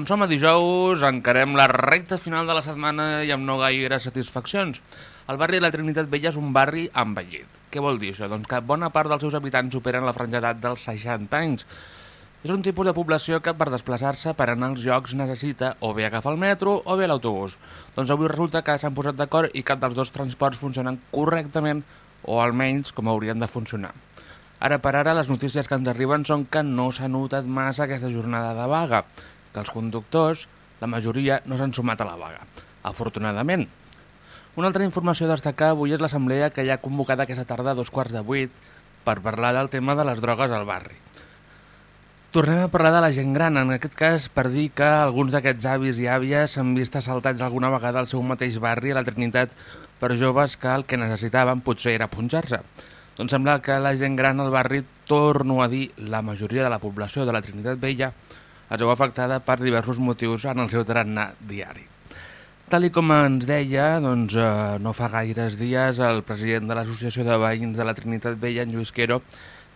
Doncs som a dijous, encarem la recta final de la setmana i amb no gaire satisfaccions. El barri de la Trinitat Vella és un barri envellit. Què vol dir això? Doncs que bona part dels seus habitants superen la franja d'edat dels 60 anys. És un tipus de població que per desplaçar-se per anar als llocs necessita o bé agafar el metro o bé l'autobús. Doncs avui resulta que s'han posat d'acord i cap dels dos transports funcionen correctament o almenys com haurien de funcionar. Ara per ara les notícies que ens arriben són que no s'ha notat massa aquesta jornada de vaga que els conductors, la majoria, no s'han sumat a la vaga, afortunadament. Una altra informació a destacar avui és l'assemblea que ja ha convocat aquesta tarda a dos quarts de vuit per parlar del tema de les drogues al barri. Tornem a parlar de la gent gran, en aquest cas per dir que alguns d'aquests avis i àvies s'han vist assaltats alguna vegada al seu mateix barri, a la Trinitat, per joves que el que necessitaven potser era punxar-se. Doncs sembla que la gent gran al barri, torno a dir, la majoria de la població de la Trinitat Vella, es veu afectada per diversos motius en el seu tarannà diari. Tal com ens deia, doncs, eh, no fa gaires dies, el president de l'Associació de Veïns de la Trinitat Vella, en Lluís Quero,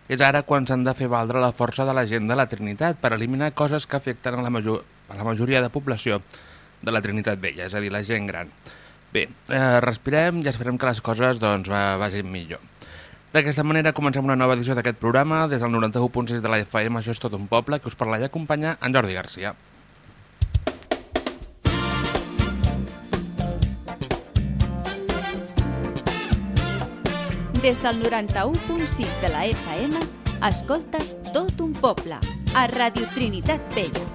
és ara quan s'han de fer valdre la força de la gent de la Trinitat per eliminar coses que afecten a la, major, a la majoria de població de la Trinitat Vella, és a dir, la gent gran. Bé, eh, respirem i esperem que les coses doncs, vagin millor. D'aquesta manera comencem una nova edició d'aquest programa des del 91.6 de la FM, això és tot un poble, que us parla i acompanya en Jordi Garcia. Des del 91.6 de la FM, escoltes tot un poble, a Radio Trinitat Vella.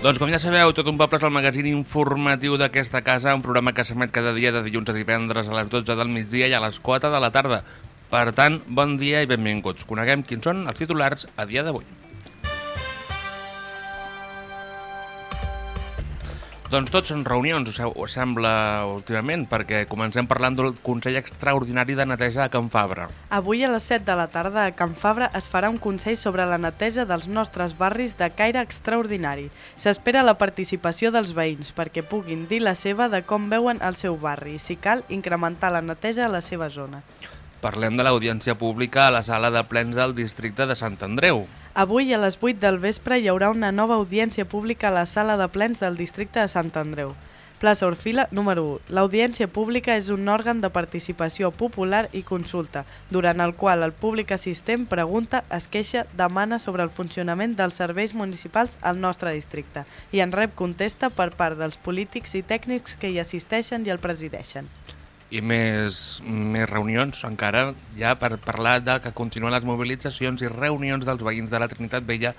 Doncs com ja sabeu, Tot un poble és el magazín informatiu d'aquesta casa, un programa que s'emet cada dia de dilluns a divendres a les 12 del migdia i a les 4 de la tarda. Per tant, bon dia i benvinguts. Coneguem quins són els titulars a dia d'avui. Doncs tots són reunions, us sembla últimament, perquè comencem parlant del Consell Extraordinari de Neteja a Can Fabra. Avui a les 7 de la tarda a Can Fabra es farà un consell sobre la neteja dels nostres barris de caire extraordinari. S'espera la participació dels veïns perquè puguin dir la seva de com veuen el seu barri i, si cal, incrementar la neteja a la seva zona. Parlem de l'audiència pública a la sala de plens del districte de Sant Andreu. Avui a les 8 del vespre hi haurà una nova audiència pública a la sala de plens del districte de Sant Andreu. Plaça Orfila, número 1. L'audiència pública és un òrgan de participació popular i consulta, durant el qual el públic assistent pregunta, es queixa, demana sobre el funcionament dels serveis municipals al nostre districte i en rep contesta per part dels polítics i tècnics que hi assisteixen i el presideixen i més, més reunions encara ja per parlar de que continuen les mobilitzacions i reunions dels veïns de la Trinitat Vella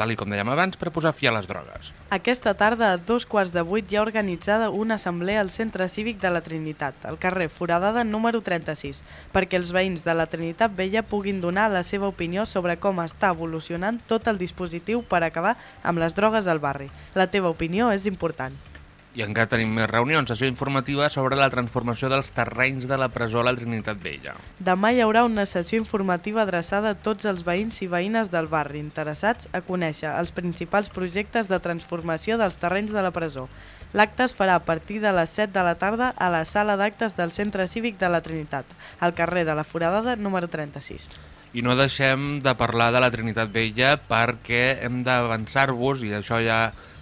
tal com dèiem abans, per posar fi a les drogues. Aquesta tarda, a dos quarts de vuit, hi ha organitzada una assemblea al Centre Cívic de la Trinitat, al carrer Foradada número 36, perquè els veïns de la Trinitat Vella puguin donar la seva opinió sobre com està evolucionant tot el dispositiu per acabar amb les drogues al barri. La teva opinió és important. I encara tenim més reunions, sessió informativa sobre la transformació dels terrenys de la presó a la Trinitat Vella. Demà hi haurà una sessió informativa adreçada a tots els veïns i veïnes del barri interessats a conèixer els principals projectes de transformació dels terrenys de la presó. L'acte es farà a partir de les 7 de la tarda a la sala d'actes del Centre Cívic de la Trinitat, al carrer de la Foradada número 36. I no deixem de parlar de la Trinitat Vella perquè hem d'avançar-vos, i això ja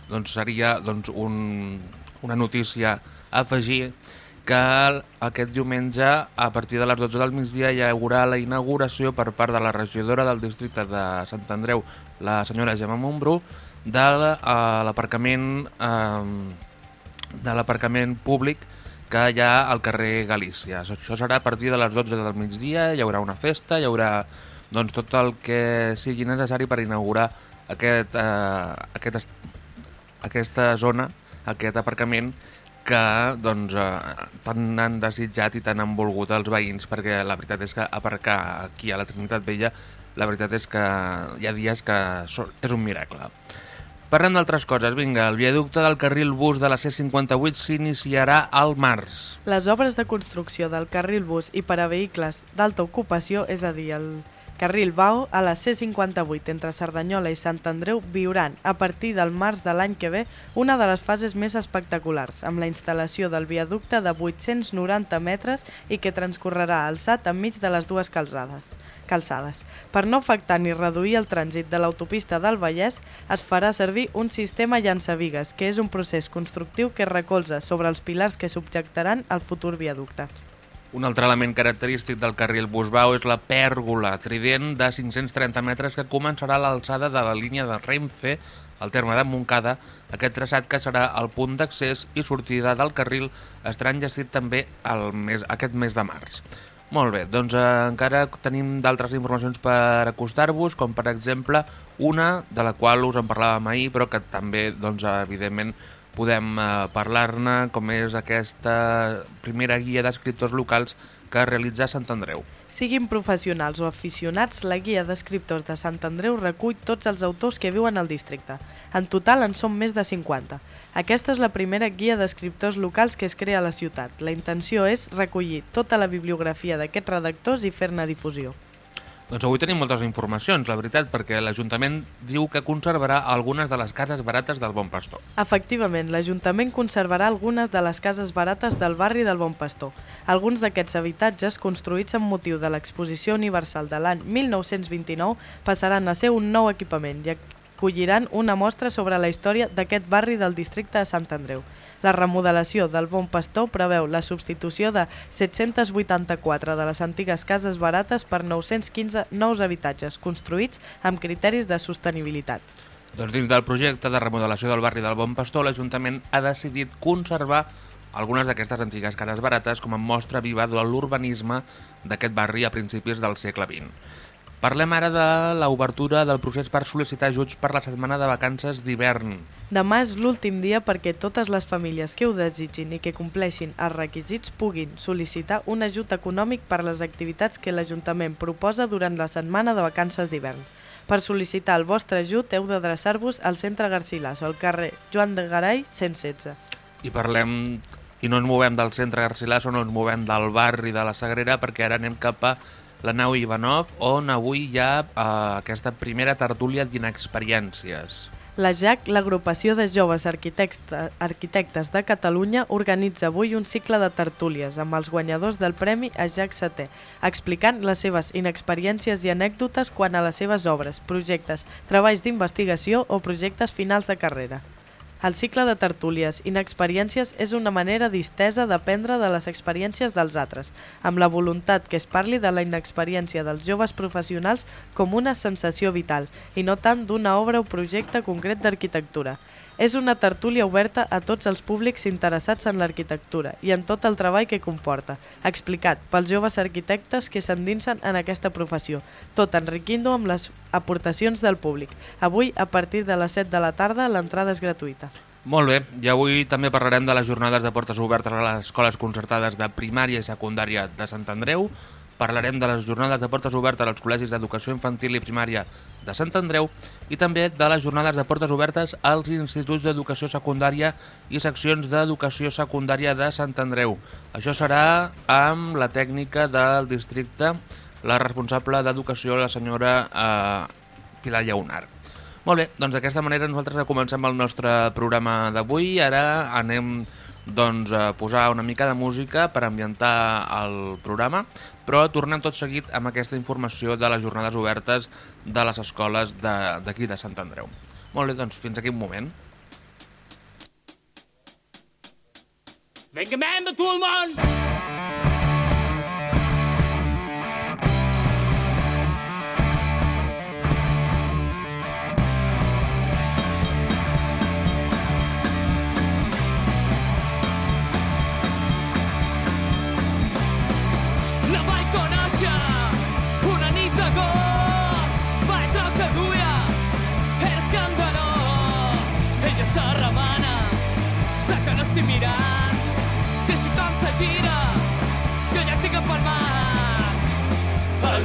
doncs, seria doncs, un, una notícia a afegir que aquest diumenge, a partir de les 12 del migdia, hi haurà la inauguració per part de la regidora del districte de Sant Andreu, la senyora Gemma Montbrú, de eh, l'aparcament eh, de l'aparcament públic que hi ha al carrer Galícia. Això serà a partir de les 12 del migdia, hi haurà una festa, hi haurà doncs, tot el que sigui necessari per inaugurar aquest, eh, aquest, aquesta zona aquest aparcament que doncs, eh, tant han desitjat i tant han volgut els veïns, perquè la veritat és que aparcar aquí a la Trinitat Vella, la veritat és que hi ha dies que és un miracle. Parlem d'altres coses. Vinga, el viaducte del carril bus de la C58 s'iniciarà al març. Les obres de construcció del carril bus i per a vehicles d'alta ocupació, és a dir, el Carril Bau, a la C58 entre Cerdanyola i Sant Andreu viuran, a partir del març de l'any que ve, una de les fases més espectaculars, amb la instal·lació del viaducte de 890 metres i que transcorrerà alçat enmig de les dues calzades. calçades. Per no afectar ni reduir el trànsit de l'autopista del Vallès, es farà servir un sistema llançavigues, que és un procés constructiu que recolza sobre els pilars que subjectaran el futur viaducte. Un altre element característic del carril Busbau és la pèrgola trident de 530 metres que començarà a l'alçada de la línia de Renfe al terme de Montcada, aquest traçat que serà el punt d'accés i sortida del carril estarà enllestit també el mes, aquest mes de març. Molt bé, doncs eh, encara tenim d'altres informacions per acostar-vos, com per exemple una de la qual us en parlàvem ahir, però que també, doncs, evidentment, podem eh, parlar-ne, com és aquesta primera guia d'escriptors locals que realitza Sant Andreu. Siguin professionals o aficionats, la guia d'escriptors de Sant Andreu recull tots els autors que viuen al districte. En total en són més de 50. Aquesta és la primera guia d'escriptors locals que es crea a la ciutat. La intenció és recollir tota la bibliografia d'aquests redactors i fer-ne difusió. Doncs avui tenim moltes informacions, la veritat, perquè l'Ajuntament diu que conservarà algunes de les cases barates del Bon Pastor. Efectivament, l'Ajuntament conservarà algunes de les cases barates del barri del Bon Pastor. Alguns d'aquests habitatges, construïts amb motiu de l'Exposició Universal de l'any 1929, passaran a ser un nou equipament i acolliran una mostra sobre la història d'aquest barri del districte de Sant Andreu. La remodelació del Bon Pastor preveu la substitució de 784 de les antigues cases barates per 915 nous habitatges construïts amb criteris de sostenibilitat. Doncs dins del projecte de remodelació del barri del Bon Pastor, l'Ajuntament ha decidit conservar algunes d'aquestes antigues cases barates com a mostra viva de l'urbanisme d'aquest barri a principis del segle XX. Parlem ara de l'obertura del procés per sol·licitar ajuts per la setmana de vacances d'hivern. Demà és l'últim dia perquè totes les famílies que ho desitgin i que compleixin els requisits puguin sol·licitar un ajut econòmic per les activitats que l'Ajuntament proposa durant la setmana de vacances d'hivern. Per sol·licitar el vostre ajut heu d'adreçar-vos al centre Garcilaso, al carrer Joan de Garay 116. I parlem i no ens movem del centre Garcilaso, no ens movem del barri de la Sagrera perquè ara anem cap a la nau Ivanov, on avui hi ha eh, aquesta primera tertúlia d'inexperiències. La JAC, l'agrupació de joves arquitectes, arquitectes de Catalunya, organitza avui un cicle de tertúlies amb els guanyadors del Premi a JAC Seté, explicant les seves inexperiències i anècdotes quan a les seves obres, projectes, treballs d'investigació o projectes finals de carrera. El cicle de tertúlies inexperiències és una manera distesa d'aprendre de les experiències dels altres, amb la voluntat que es parli de la inexperiència dels joves professionals com una sensació vital, i no tant d'una obra o projecte concret d'arquitectura. És una tertúlia oberta a tots els públics interessats en l'arquitectura i en tot el treball que comporta, explicat pels joves arquitectes que s'endinsen en aquesta professió, tot enriquint-ho amb les aportacions del públic. Avui, a partir de les 7 de la tarda, l'entrada és gratuïta. Molt bé, i avui també parlarem de les jornades de portes obertes a les escoles concertades de primària i secundària de Sant Andreu, parlarem de les jornades de portes obertes als col·legis d'educació infantil i primària de Sant Andreu i també de les jornades de portes obertes als instituts d'educació secundària i seccions d'educació secundària de Sant Andreu. Això serà amb la tècnica del districte, la responsable d'educació, la senyora eh, Pilar Llaunar. Molt bé, doncs d'aquesta manera nosaltres comencem el nostre programa d'avui. Ara anem doncs, a posar una mica de música per ambientar el programa, però tornem tot seguit amb aquesta informació de les jornades obertes de les escoles d'aquí de, de Sant Andreu. Molt bé, doncs fins aquí un moment. Vinga, de tot el món!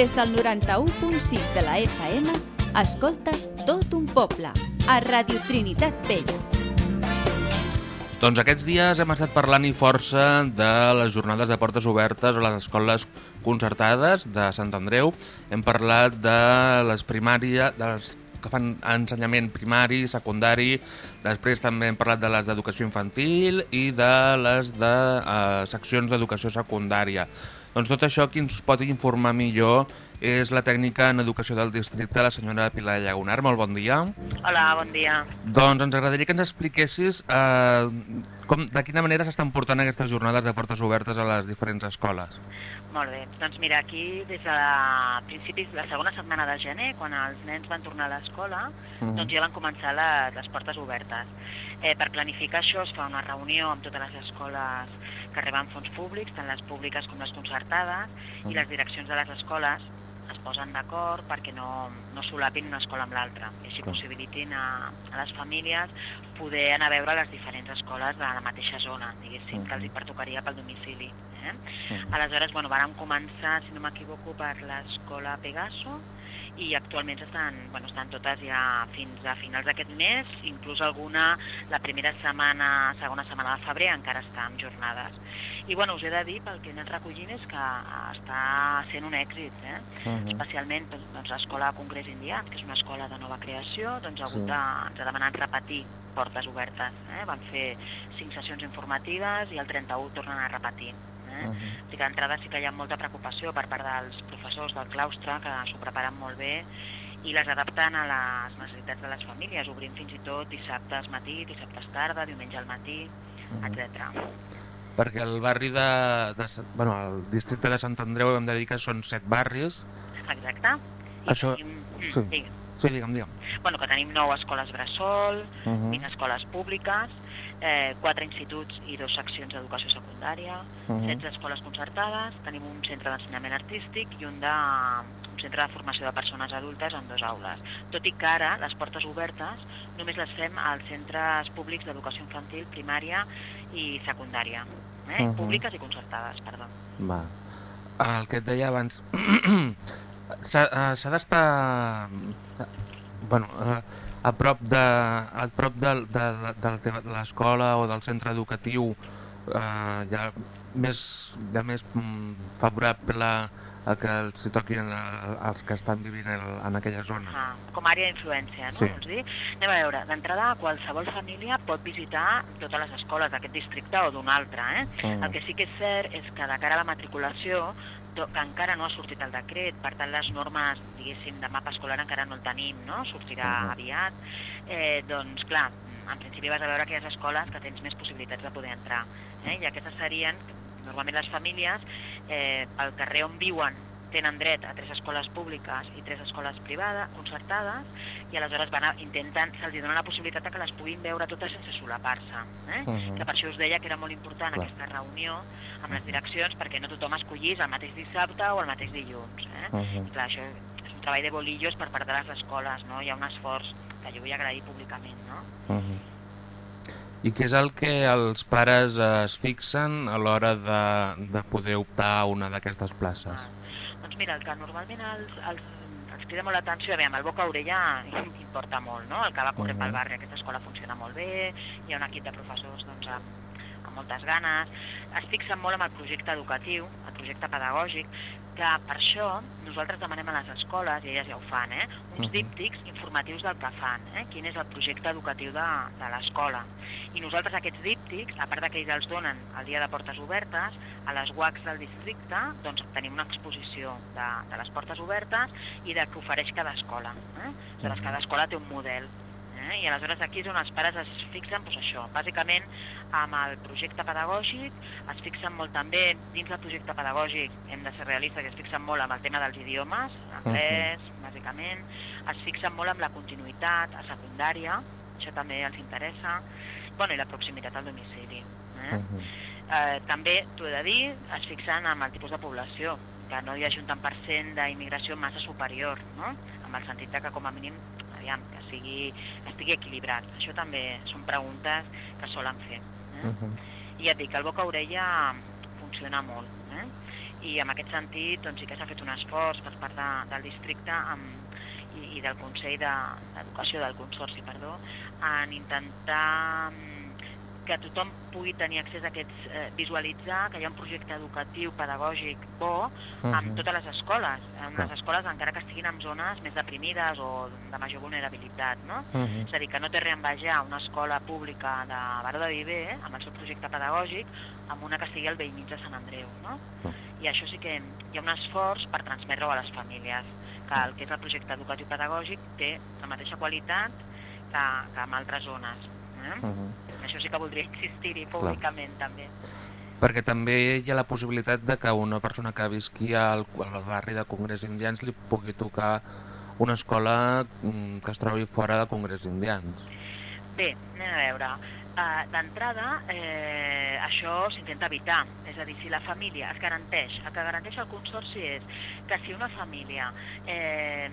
Des del 91.6 de la FM, escoltes tot un poble, a Radio Trinitat Vella. Doncs aquests dies hem estat parlant i força de les jornades de portes obertes a les escoles concertades de Sant Andreu. Hem parlat de les primàries, de les que fan ensenyament primari, secundari, després també hem parlat de les d'educació infantil i de les de eh, seccions d'educació secundària. Doncs tot això qui ens pot informar millor és la tècnica en educació del districte, la senyora Pilar Llagunar. Molt bon dia. Hola, bon dia. Doncs ens agradaria que ens expliquessis eh, com, de quina manera s'estan portant aquestes jornades de portes obertes a les diferents escoles. Molt bé. Doncs mira, aquí des de principis de la segona setmana de gener, quan els nens van tornar a l'escola, Mhm. doncs ja van començar les, les portes obertes. Eh, per planificar això es fa una reunió amb totes les escoles que reben fons públics, tant les públiques com les concertades, i les direccions de les escoles es posen d'acord perquè no, no solapin una escola amb l'altra i així possibilitin a, a les famílies poder anar a veure les diferents escoles de la mateixa zona, diguéssim, que els hi pertocaria pel domicili. Eh? Aleshores, bueno, vàrem començar, si no m'equivoco, per l'escola Pegaso i actualment estan, bueno, estan totes ja fins a finals d'aquest mes, inclús alguna la primera setmana, segona setmana de febrer encara està en jornades. I bueno, us he de dir, pel que he anat recollint, és que està sent un èxit, eh? especialment doncs, doncs, l'escola Congrés Indians, que és una escola de nova creació, doncs ha hagut Sí. de, ens ha demanat repetir portes obertes. Eh? Van fer cinc sessions informatives i el 31 tornen a repetir. Eh? Uh -huh. D'entrada sí que hi ha molta preocupació per part dels professors del claustre, que s'ho preparen molt bé i les adapten a les necessitats de les famílies, obrint fins i tot dissabtes matí, dissabtes tarda, diumenge al matí, Mhm. etc. Perquè el barri de, de... Bueno, el districte de Sant Andreu hem de dir que són set barris. Exacte. I Això- tenim, mm, sí. digues. Sí, digue'm, digue'm. bueno, que tenim nou escoles bressol, Uh -huh. 20 escoles públiques, eh, 4 instituts i dos seccions d'educació secundària, Mhm. 16 escoles concertades, tenim un centre d'ensenyament artístic i un, de, un centre de formació de persones adultes amb dues aules. Tot i que ara les portes obertes només les fem als centres públics d'educació infantil, primària i secundària, eh? Mhm. públiques i concertades, perdó. Va. El que et deia abans, s'ha eh, s'ha d'estar bueno, eh, a prop de, a prop de, de, de, de l'escola o del centre educatiu eh, ja més, ja més mm, favorable a que s'hi toquin els que estan vivint el, en aquella zona. Ah, com a àrea d'influència, no? Sí. Vols dir? Anem a veure, d'entrada qualsevol família pot visitar totes les escoles d'aquest districte o d'un altre, eh? Mm. El que sí que és cert és que de cara a la matriculació, to- que encara no ha sortit el decret, per tant les normes, diguéssim, de mapa escolar encara no el tenim, no? Sortirà Mhm. aviat, eh, doncs clar, en principi vas a veure aquelles escoles que tens més possibilitats de poder entrar, eh? I aquestes serien, normalment les famílies, eh, pel carrer on viuen tenen dret a tres escoles públiques i tres escoles privades, concertades, i aleshores van a, intenten, se'ls dona la possibilitat de que les puguin veure totes sense solapar-se. Eh? Mhm. Que per això us deia que era molt important Clar. aquesta reunió amb les direccions perquè no tothom escollís el mateix dissabte o el mateix dilluns. Eh? Mhm. I clar, això és un treball de bolillos per part de les escoles, no? Hi ha un esforç que jo vull agrair públicament, no? Mhm. I què és el que els pares es fixen a l'hora de, de poder optar a una d'aquestes places? Ah, mira, el que normalment els, els, els crida molt l'atenció, aviam, el boca a orella importa molt, no? El que va corrent Mhm. pel barri, aquesta escola funciona molt bé, hi ha un equip de professors doncs, amb, amb moltes ganes, es fixen molt amb el projecte educatiu, el projecte pedagògic, que per això nosaltres demanem a les escoles, i elles ja ho fan, eh, uns díptics informatius del que fan, eh, quin és el projecte educatiu de, de l'escola. I nosaltres aquests díptics, a part de que ells els donen el dia de portes obertes, a les UACs del districte doncs, tenim una exposició de, de les portes obertes i del que ofereix cada escola. Eh? Aleshores, cada escola té un model. Eh? I aleshores aquí és on els pares es fixen doncs, això, bàsicament amb el projecte pedagògic, es fixen molt també, dins del projecte pedagògic, hem de ser realistes, es fixen molt amb el tema dels idiomes, anglès, bàsicament, es fixen molt amb la continuïtat a secundària, això també els interessa, bueno, i la proximitat al domicili. Eh? Mhm. Eh, també, t'ho he de dir, es fixen amb el tipus de població, que no hi hagi un tant per cent d'immigració massa superior, no? amb el sentit que com a mínim aviam, que sigui, estigui equilibrat. Això també són preguntes que solen fer. Eh? Mhm. I ja et dic, el boca-orella funciona molt. Eh? I en aquest sentit doncs, sí que s'ha fet un esforç per part de, del districte amb, i, i del Consell de- d'Educació, del Consorci, perdó, en intentar mm, que tothom pugui tenir accés a aquests, eh, visualitzar que hi ha un projecte educatiu pedagògic bo amb Mhm. totes les escoles, en les escoles encara que estiguin en zones més deprimides o de major vulnerabilitat, no? Mhm. És a dir, que no té res envejar una escola pública de Baró de Viver, amb el seu projecte pedagògic, amb una que estigui al vell mig de Sant Andreu, no? I això sí que hi ha un esforç per transmetre-ho a les famílies, que el que és el projecte educatiu pedagògic té la mateixa qualitat que, que en altres zones. Eh? Mhm. Això sí que voldria insistir-hi públicament, també. Perquè també hi ha la possibilitat de que una persona que visqui al, al barri de Congrés Indians li pugui tocar una escola mm, que es trobi fora de Congrés Indians. Bé, anem a veure. Uh, D'entrada, eh, això s'intenta evitar. És a dir, si la família es garanteix, el que garanteix el Consorci és que si una família eh,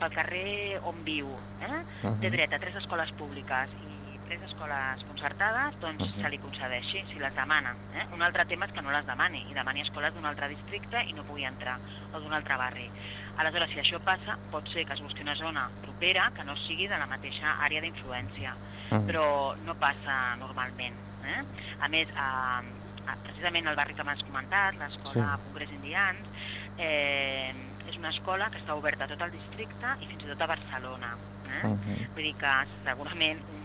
pel carrer on viu eh, Mhm. té dret a tres escoles públiques i tres escoles concertades, doncs Mhm. se li concedeixi, si les demana. Eh? Un altre tema és que no les demani i demani escoles d'un altre districte i no pugui entrar, o d'un altre barri. Aleshores, si això passa, pot ser que es busqui una zona propera que no sigui de la mateixa àrea d'influència Mhm. però no passa normalment. Eh? A més, a, a, precisament el barri que m'has comentat, l'escola Sí. Congrés Indians, eh, és una escola que està oberta a tot el districte i fins i tot a Barcelona. Eh? Mhm. Vull dir que segurament un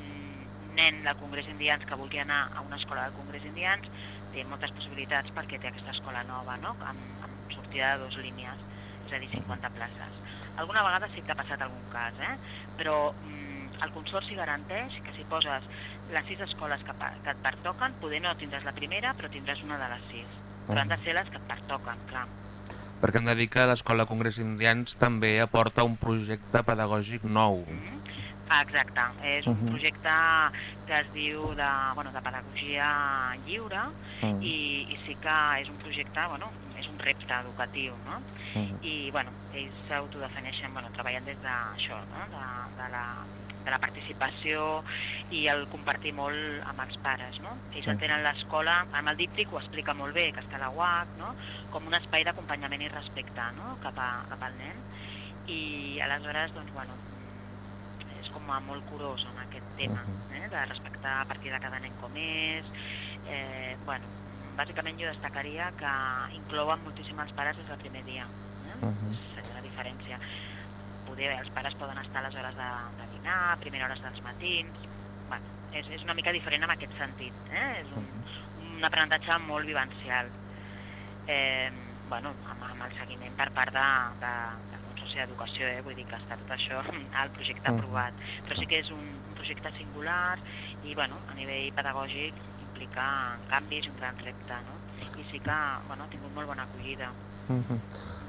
nen del Congrés Indians que vulgui anar a una escola del Congrés Indians té moltes possibilitats perquè té aquesta escola nova, no? amb, amb sortida de dues línies, és a dir, 50 places. Alguna vegada sí que ha passat algun cas, eh? però mm, el Consorci garanteix que si poses les sis escoles que, que et pertoquen, poder no tindràs la primera, però tindràs una de les sis. Però han de ser les que et pertoquen, clar. Perquè hem de dir que l'Escola Congrés Indians també aporta un projecte pedagògic nou. Ah, exacte, és un Mhm. projecte que es diu de, bueno, de pedagogia lliure Mhm. i, i sí que és un projecte, bueno, és un repte educatiu, no? Mhm. I, bueno, ells s'autodefineixen, bueno, treballen des d'això, no? De, de, la, de la participació i el compartir molt amb els pares, no? Ells Sí. entenen l'escola, amb el díptic ho explica molt bé, que està a la UAC, no? Com un espai d'acompanyament i respecte, no? Cap, a, cap al nen. I aleshores, doncs, bueno, és com a molt curós en aquest tema, eh? de respectar a partir de cada nen com és. Eh, bueno, bàsicament jo destacaria que inclouen moltíssim els pares des del primer dia. Eh? Mhm. Seria la diferència. Poder, els pares poden estar a les hores de, de dinar, a primeres hores dels matins... Bueno, és, és una mica diferent en aquest sentit. Eh? És un, un aprenentatge molt vivencial. Eh, bueno, amb, amb el seguiment per part de, de, del Consorci d'Educació, eh? vull dir que està tot això al projecte Mhm. aprovat. Però sí que és un, un projecte singular i bueno, a nivell pedagògic implica canvis i un gran repte. No? I sí que bueno, ha tingut molt bona acollida. Mhm.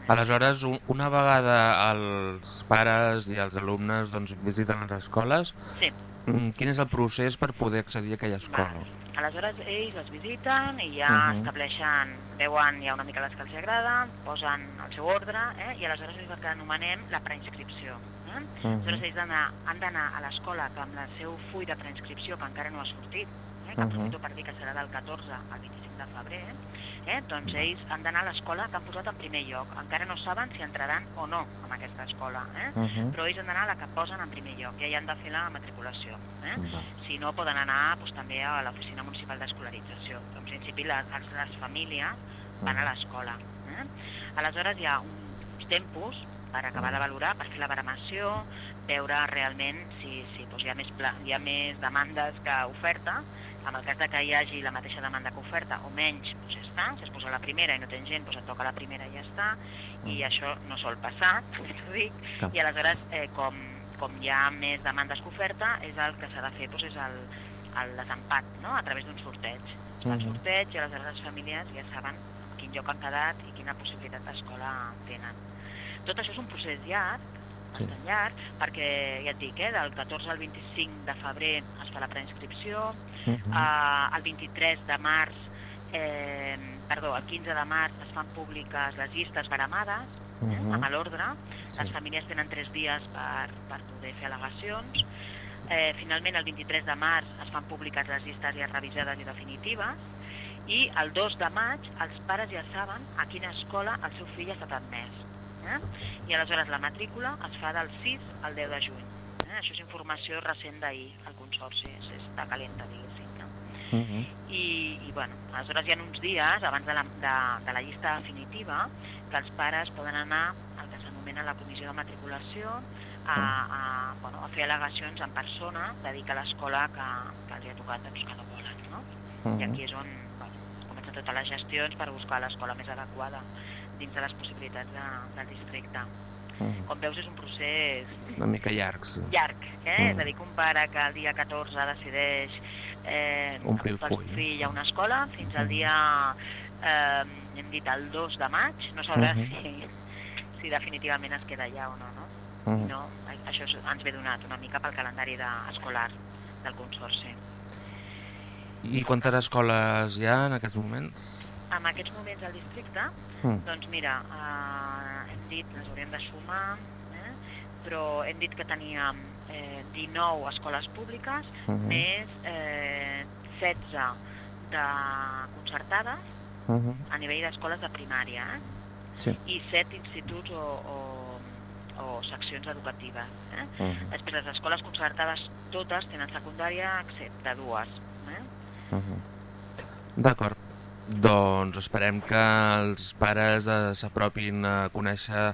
Aleshores, un- una vegada els pares i els alumnes doncs, visiten les escoles, Sí. mm, quin és el procés per poder accedir a aquella escola? Val. Aleshores ells les visiten i ja Mhm. estableixen, veuen ja una mica les que els agraden, posen el seu ordre eh? i aleshores és el que anomenem la preinscripció. Eh? Mhm. Aleshores ells han d'anar- han d'anar a l'escola que amb el seu full de preinscripció, que encara no ha sortit, aprofito per dir que serà del 14 al 25 de febrer, eh, doncs ells han d'anar a l'escola que han posat en primer lloc. Encara no saben si entraran o no en aquesta escola, eh? Uh -huh. però ells han d'anar a la que posen en primer lloc, i ja han de fer la matriculació. Eh? Va. Si no, poden anar doncs, també a l'oficina municipal d'escolarització. En principi, les, les famílies van a l'escola. Eh? Aleshores, hi ha uns tempos per acabar de valorar, per fer la baremació, veure realment si, si doncs, hi, ha més pla, hi ha més demandes que oferta, en el cas de que hi hagi la mateixa demanda que oferta o menys, doncs ja està, si es posa la primera i no tens gent, doncs et toca la primera i ja està, i això no sol passar, t'ho dic, Clar. i aleshores, eh, com, com hi ha més demandes que oferta, és el que s'ha de fer doncs és el, el desempat, no?, a través d'un sorteig. Es fa el Mhm. sorteig i aleshores les famílies ja saben en quin lloc han quedat i quina possibilitat d'escola tenen. Tot això és un procés llarg, Sí. bastant llarg, perquè, ja et dic, eh, del 14 al 25 de febrer es fa la preinscripció, Uh -huh. Uh, el 23 de març, eh, perdó, el 15 de març es fan públiques les llistes baramades, eh, Mhm. amb l'ordre. Les Sí. famílies tenen tres dies per, per poder fer al·legacions. Eh, finalment, el 23 de març es fan públiques les llistes ja revisades i definitives. I el 2 de maig els pares ja saben a quina escola el seu fill ha estat admès. Eh? I aleshores la matrícula es fa del 6 al 10 de juny. Eh? Això és informació recent d'ahir al Consorci, és, està calenta, diguéssim. No? Uh -huh. I, i bueno, aleshores hi ha uns dies abans de la, de, de la llista definitiva que els pares poden anar al que s'anomena la comissió de matriculació a, a, bueno, a fer al·legacions en persona de dir que l'escola que, que els ha tocat doncs, que no volen. No? I aquí és on bueno, es comencen totes les gestions per buscar l'escola més adequada dins de les possibilitats de, del districte. Com veus, és un procés Una mica llarg, sí. llarg, eh? Mm. és a dir, que un pare que el dia 14 decideix eh, Omplir el apropar full, fill a una escola fins al Mm. dia, eh, hem dit, el 2 de maig, no sabrà Mhm. si, si definitivament es queda allà o no, no? -huh. no això ens ve donat una mica pel calendari de, escolar del Consorci. I quantes escoles hi ha en aquests moments? En aquests moments al districte, Mm. doncs mira, eh, hem dit, les hauríem de sumar, eh? però hem dit que teníem eh, 19 escoles públiques, Mhm. més eh, 16 de concertades Uh -huh. a nivell d'escoles de primària eh? Sí. i 7 instituts o, o, o seccions educatives. Eh? Uh -huh. Després, les escoles concertades totes tenen secundària excepte dues. Eh? Uh -huh. D'acord. Doncs esperem que els pares eh, s'apropin a conèixer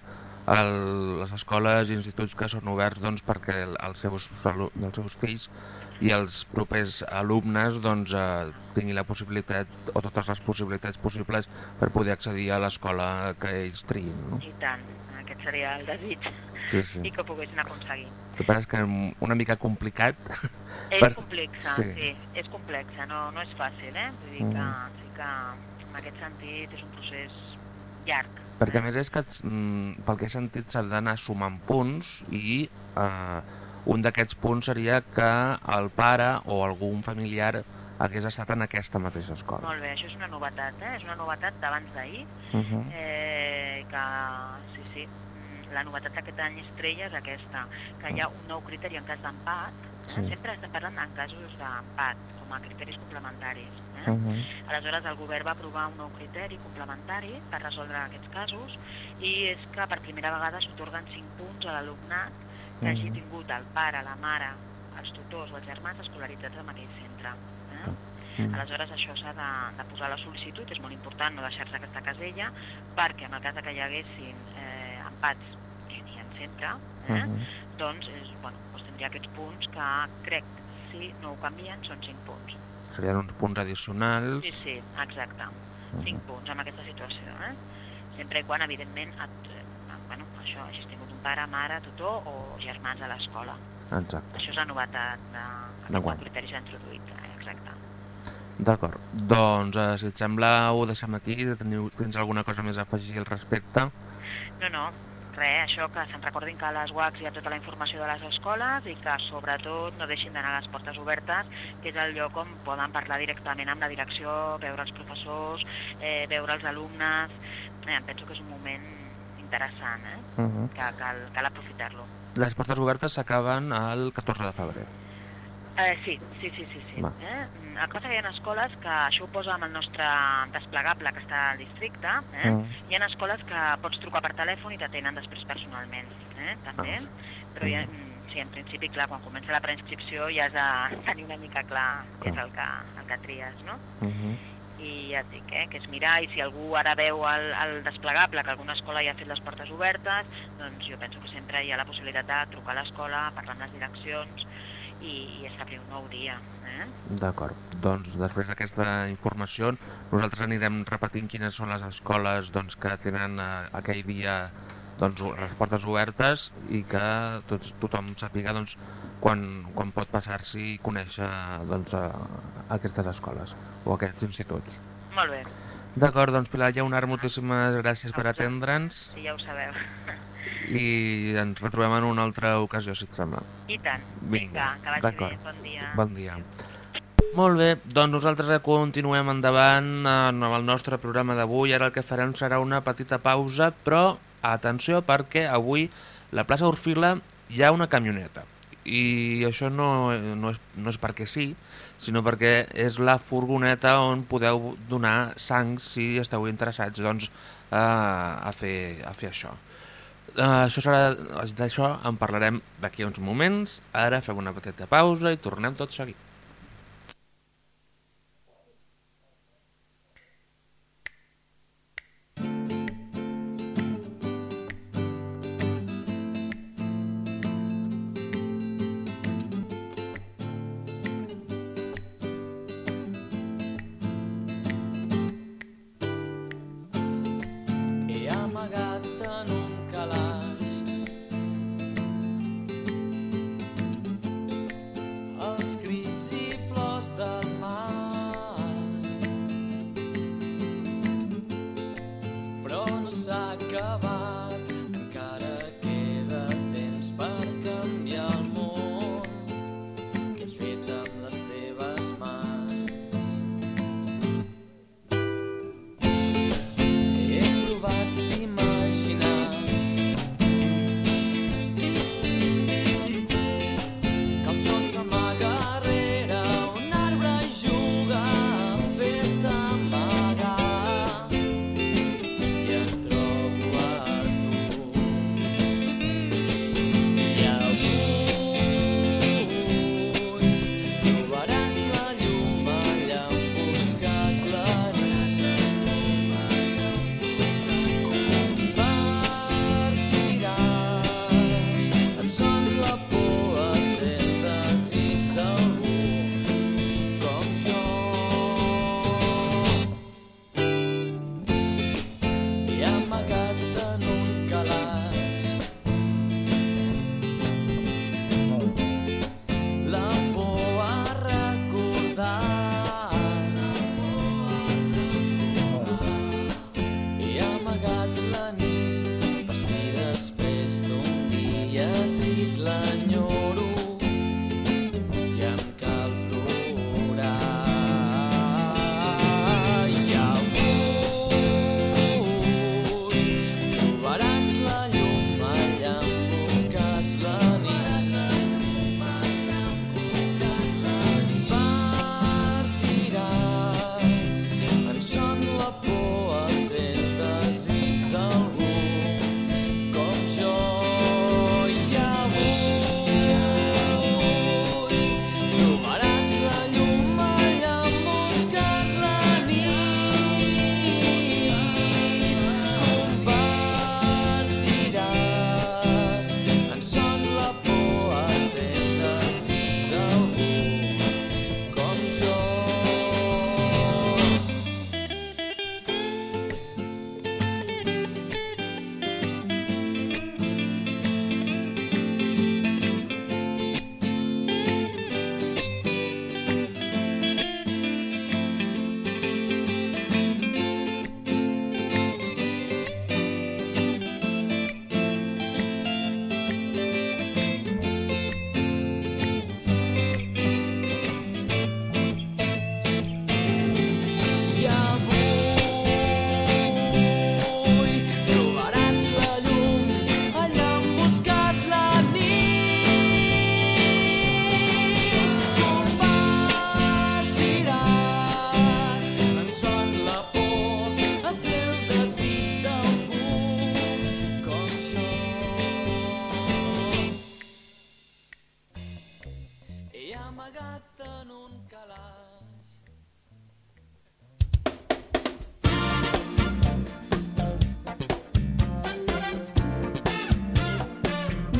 el, les escoles i instituts que són oberts doncs, perquè el- els seus, els seus fills i els propers alumnes doncs, eh, tinguin la possibilitat o totes les possibilitats possibles per poder accedir a l'escola que ells triïn. No? I tant, aquest seria el desig Sí, sí. i que ho poguessin aconseguir. El que passa és que una mica complicat. És Per- complexa, sí. sí. és complexa, no, no és fàcil, eh? Vull dir Mm. que sí que en aquest sentit és un procés llarg. Perquè a més és que mm, pel que he sentit s'ha d'anar sumant punts i eh, un d'aquests punts seria que el pare o algun familiar hagués estat en aquesta mateixa escola. Molt bé, això és una novetat, eh? És una novetat d'abans d'ahir, Uh -huh. eh, que sí, sí, la novetat d'aquest any estrella és aquesta, que hi ha un nou criteri en cas d'empat, eh? Sí. sempre estem parlant en casos d'empat, com a criteris complementaris. Eh? Uh -huh. Aleshores, el govern va aprovar un nou criteri complementari per resoldre aquests casos i és que per primera vegada s'otorguen 5 punts a l'alumnat que hagi Mhm. tingut el pare, la mare, els tutors o els germans escolaritzats en aquell centre. Eh? Mm. Aleshores, això s'ha de, de posar a la sol·licitud, és molt important no deixar-se aquesta casella, perquè en el cas de que hi haguessin eh, empats, sempre, eh? Uh -huh. doncs, és, bueno, doncs tindria aquests punts que crec, si no ho canvien, són 5 punts. Serien uns punts addicionals. Sí, sí, exacte. Mhm. 5 punts en aquesta situació, eh? Sempre i quan, evidentment, et, eh, bueno, això, hagis tingut un pare, mare, tutor o germans a l'escola. Exacte. Això és la novetat de, De criteris introduït, eh? exacte. D'acord. Doncs, eh, si et sembla, ho deixem aquí. Teniu, tens alguna cosa més a afegir al respecte? No, no, res, això que se'n recordin que a les UACs hi ha tota la informació de les escoles i que sobretot no deixin d'anar a les portes obertes, que és el lloc on poden parlar directament amb la direcció, veure els professors, eh, veure els alumnes. Eh, em penso que és un moment interessant, eh? Uh -huh. que cal, cal aprofitar-lo. Les portes obertes s'acaben el 14 de febrer. Eh, sí, sí, sí, sí. sí. Va. Eh? Mm, El que passa que hi ha escoles que això ho posa amb el nostre desplegable que està al districte. Eh? Mm. Hi ha escoles que pots trucar per telèfon i t'atenen després personalment, eh? també. Ah. Però ja, mm, sí, en principi, clar, quan comença la preinscripció ja has de tenir una mica clar què és el que, el que tries, no? Uh -huh. i ja et dic, eh, que és mirar, i si algú ara veu el, el desplegable, que alguna escola ja ha fet les portes obertes, doncs jo penso que sempre hi ha la possibilitat de trucar a l'escola, parlar amb les direccions i, i establir un nou dia. Eh? D'acord. Doncs després d'aquesta informació nosaltres anirem repetint quines són les escoles doncs, que tenen eh, aquell dia doncs, les portes obertes i que tots, tothom sàpiga doncs, quan, quan pot passar-s'hi i conèixer doncs, a, aquestes escoles o aquests instituts. Molt bé, D'acord, doncs Pilar Llaunar, moltíssimes gràcies per atendre'ns sí, ja ho sabeu. i ens retrobem en una altra ocasió, si et sembla. I tant. Vinga, que vagi bé. Bon dia. Bon dia. Molt bé, doncs nosaltres continuem endavant en el nostre programa d'avui. Ara el que farem serà una petita pausa, però atenció perquè avui a la plaça Orfila hi ha una camioneta. I això no, no, és, no és perquè sí, sinó perquè és la furgoneta on podeu donar sang si esteu interessats doncs, a, a, fer, a fer això. Uh, això serà d'això en parlarem d'aquí uns moments. Ara fem una petita pausa i tornem tot seguit.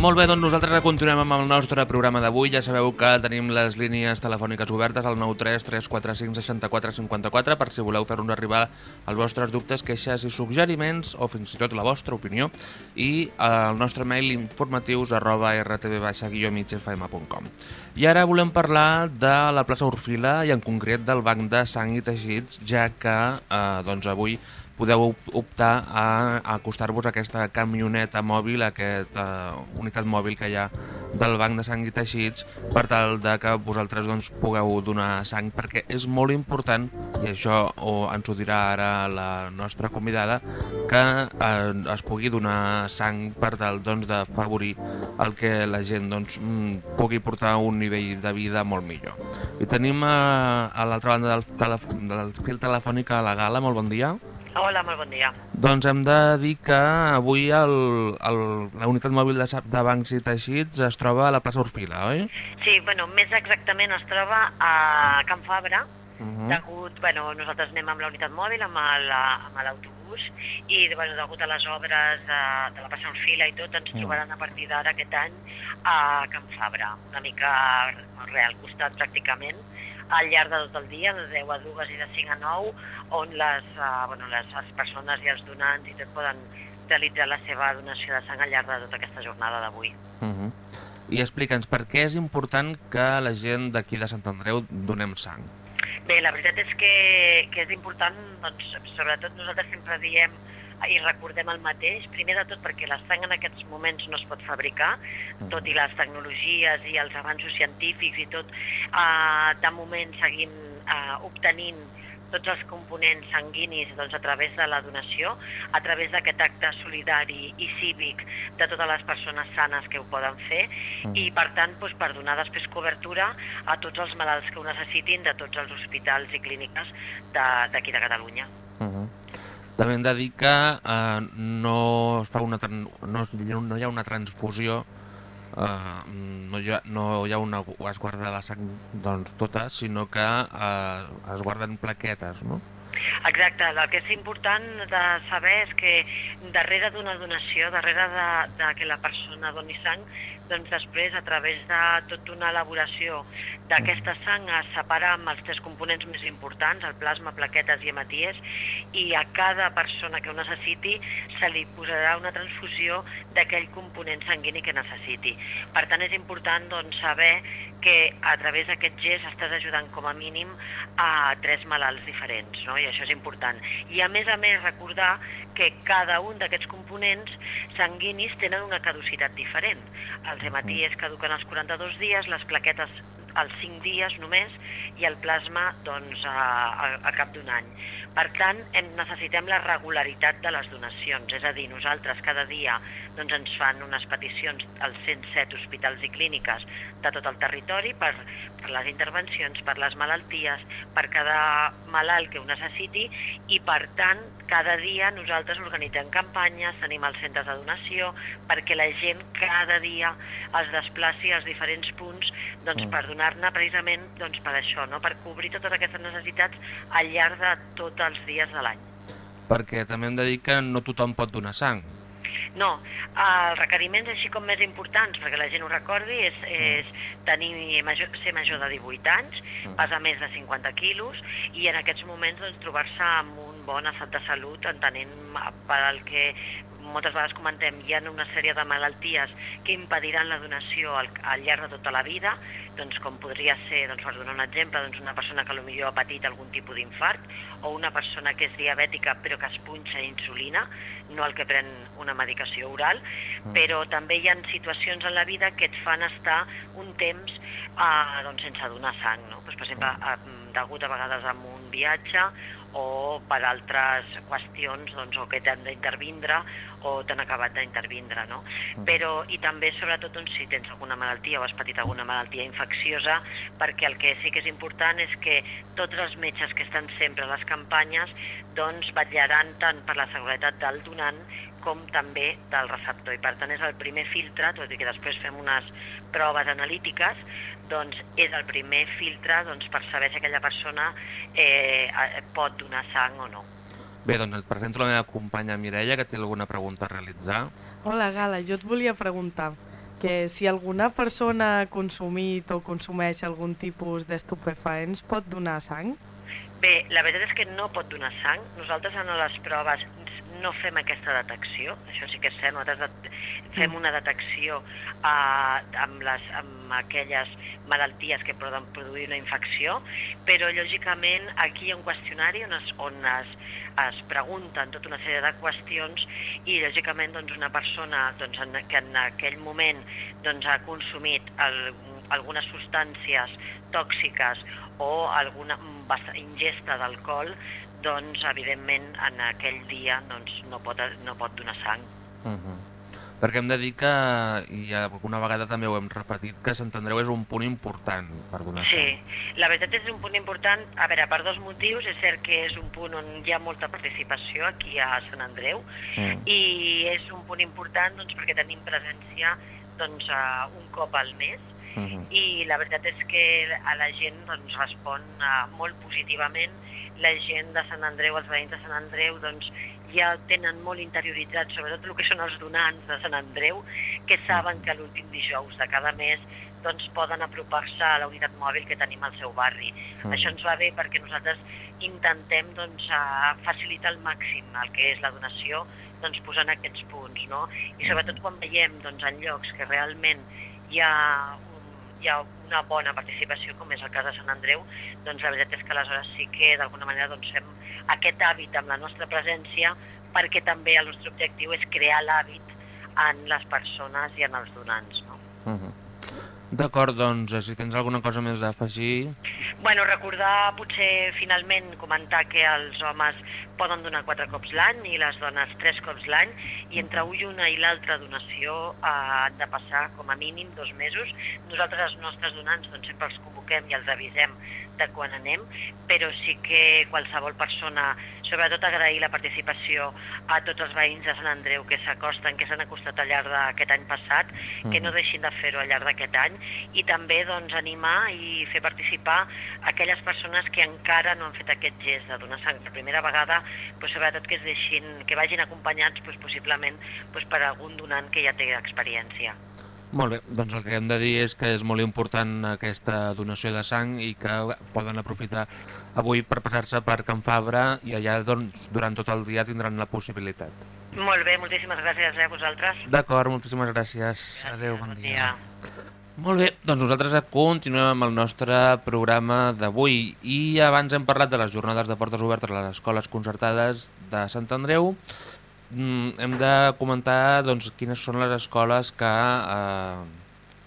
Molt bé, doncs nosaltres continuem amb el nostre programa d'avui. Ja sabeu que tenim les línies telefòniques obertes al 93 345 64 54 per si voleu fer-nos arribar els vostres dubtes, queixes i suggeriments o fins i tot la vostra opinió i el nostre mail informatius arroba rtb-migfm.com I ara volem parlar de la plaça Orfila i en concret del Banc de Sang i Teixits, ja que eh, doncs avui podeu optar a, acostar-vos a aquesta camioneta mòbil, a aquesta uh, unitat mòbil que hi ha del Banc de Sang i Teixits, per tal de que vosaltres doncs, pugueu donar sang, perquè és molt important, i això o ens ho dirà ara la nostra convidada, que eh, es pugui donar sang per tal doncs, de favorir el que la gent doncs, mm, pugui portar un nivell de vida molt millor. I tenim eh, a l'altra banda del, del fil telefònic a la Gala, molt bon dia. Hola, molt bon dia. Doncs hem de dir que avui el, el, la unitat mòbil de, Sap- de bancs i teixits es troba a la plaça Orfila, oi? Sí, bueno, més exactament es troba a Can Fabra, Uh -huh. degut, bueno, nosaltres anem amb la unitat mòbil, amb l'autobús, i bueno, degut a les obres de, de la Passa Orfila i tot, ens Mm. trobaran a partir d'ara aquest any a Can Fabra, una mica al costat pràcticament, al llarg de tot el dia, de 10 a 2 i de 5 a 9, on les, uh, bueno, les, les persones i els donants i tot poden realitzar la seva donació de sang al llarg de tota aquesta jornada d'avui. Uh -huh. I explica'ns, per què és important que la gent d'aquí de Sant Andreu donem sang? Bé, la veritat és que, que és important, doncs, sobretot nosaltres sempre diem i recordem el mateix, primer de tot perquè la sang en aquests moments no es pot fabricar, tot i les tecnologies i els avanços científics i tot, eh, de moment seguim eh, obtenint tots els components sanguinis doncs, a través de la donació, a través d'aquest acte solidari i cívic de totes les persones sanes que ho poden fer Mm. i, per tant, doncs, per donar després cobertura a tots els malalts que ho necessitin de tots els hospitals i clíniques de- d'aquí de, de Catalunya. Uh -huh. També hem de dir que eh, no, es fa una, no, no hi ha una transfusió, eh, no, hi ha, no hi ha una, es guarda la sang doncs, tota, sinó que eh, es guarden plaquetes, no? Exacte, el que és important de saber és que darrere d'una donació, darrere de, de que la persona doni sang, doncs després, a través de tota una elaboració d'aquesta sang, es separa amb els tres components més importants, el plasma, plaquetes i hematies, i a cada persona que ho necessiti se li posarà una transfusió d'aquell component sanguini que necessiti. Per tant, és important doncs, saber que a través d'aquest gest estàs ajudant com a mínim a tres malalts diferents, no? i això és important. I a més a més recordar que cada un d'aquests components sanguinis tenen una caducitat diferent. Els hematies caduquen als 42 dies, les plaquetes als 5 dies només i el plasma doncs, a, a, a cap d'un any. Per tant, hem, necessitem la regularitat de les donacions, és a dir, nosaltres cada dia doncs, ens fan unes peticions als 107 hospitals i clíniques de tot el territori per, per les intervencions, per les malalties, per cada malalt que ho necessiti i, per tant, cada dia nosaltres organitzem campanyes, tenim els centres de donació, perquè la gent cada dia es desplaci als diferents punts doncs, Mm. per donar-ne precisament doncs, per això, no? per cobrir totes aquestes necessitats al llarg de tots els dies de l'any. Perquè també hem de dir que no tothom pot donar sang. No, els requeriments així com més importants, perquè la gent ho recordi, és, és tenir major, ser major de 18 anys, pesar més de 50 quilos i en aquests moments doncs, trobar-se amb un bon estat de salut, entenent per al que moltes vegades comentem, hi ha una sèrie de malalties que impediran la donació al, al llarg de tota la vida, doncs com podria ser, doncs, per donar un exemple, doncs una persona que potser ha patit algun tipus d'infart o una persona que és diabètica però que es punxa insulina, no el que pren una medicació oral, però també hi ha situacions en la vida que et fan estar un temps eh, doncs, sense donar sang, no? Doncs, per exemple, eh, degut a vegades a un viatge o per altres qüestions doncs, o que t'han d'intervindre o t'han acabat d'intervindre, no? Mm. Però, i també, sobretot, doncs, si tens alguna malaltia o has patit alguna malaltia infecciosa, perquè el que sí que és important és que tots els metges que estan sempre a les campanyes doncs vetllaran tant per la seguretat del donant com també del receptor. I per tant és el primer filtre, tot i que després fem unes proves analítiques, doncs és el primer filtre doncs, per saber si aquella persona eh, eh, pot donar sang o no. Bé, doncs et presento la meva companya Mireia, que té alguna pregunta a realitzar. Hola, Gala, jo et volia preguntar que si alguna persona ha consumit o consumeix algun tipus d'estupefaents pot donar sang? Bé, la veritat és que no pot donar sang. Nosaltres en les proves no fem aquesta detecció, això sí que és cert, nosaltres fem una detecció eh, amb, les, amb aquelles malalties que poden produir una infecció, però lògicament aquí hi ha un qüestionari on es, on es, es pregunten tota una sèrie de qüestions i lògicament doncs, una persona doncs, en, que en aquell moment doncs, ha consumit el, algunes substàncies tòxiques o alguna ingesta d'alcohol, doncs evidentment en aquell dia doncs, no, pot, no pot donar sang. Uh -huh. Perquè hem de dir que, i alguna vegada també ho hem repetit, que Sant Andreu és un punt important per donar Sí, sang. la veritat és un punt important, a veure, per dos motius, és cert que és un punt on hi ha molta participació aquí a Sant Andreu, Mm. i és un punt important doncs, perquè tenim presència doncs, uh, un cop al mes, Uh -huh. i la veritat és que a la gent doncs, respon uh, molt positivament. La gent de Sant Andreu, els veïns de Sant Andreu, doncs, ja tenen molt interioritzat, sobretot el que són els donants de Sant Andreu, que saben que l'últim dijous de cada mes doncs, poden apropar-se a la unitat mòbil que tenim al seu barri. Mm. Això ens va bé perquè nosaltres intentem doncs, facilitar al màxim el que és la donació doncs, posant aquests punts. No? I sobretot quan veiem doncs, en llocs que realment hi ha, hi ha una bona participació, com és el cas de Sant Andreu, doncs la veritat és que aleshores sí que d'alguna manera doncs, fem aquest hàbit amb la nostra presència perquè també el nostre objectiu és crear l'hàbit en les persones i en els donants. No? Uh -huh. D'acord, doncs, si tens alguna cosa més a afegir... Bueno, recordar potser finalment comentar que els homes poden donar quatre cops l'any i les dones tres cops l'any i entre una i l'altra donació eh, han de passar com a mínim dos mesos. Nosaltres els nostres donants doncs, sempre els convoquem i els avisem de quan anem, però sí que qualsevol persona, sobretot agrair la participació a tots els veïns de Sant Andreu que s'acosten, que s'han acostat al llarg d'aquest any passat, que no deixin de fer-ho al llarg d'aquest any i també doncs, animar i fer participar aquelles persones que encara no han fet aquest gest de donar sang per primera vegada, doncs, sobretot que es deixin, que vagin acompanyats doncs, possiblement doncs, per algun donant que ja té experiència. Molt bé, doncs el que hem de dir és que és molt important aquesta donació de sang i que poden aprofitar avui per passar-se per Can Fabra i allà doncs, durant tot el dia tindran la possibilitat. Molt bé, moltíssimes gràcies eh, a vosaltres. D'acord, moltíssimes gràcies. Adéu, bon bon dia. dia. Molt bé, doncs nosaltres continuem amb el nostre programa d'avui i abans hem parlat de les jornades de portes obertes a les escoles concertades de Sant Andreu. Mm, hem de comentar doncs, quines són les escoles que eh,